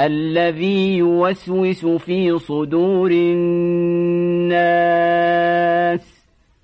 الذي يوسوس في صدور الناس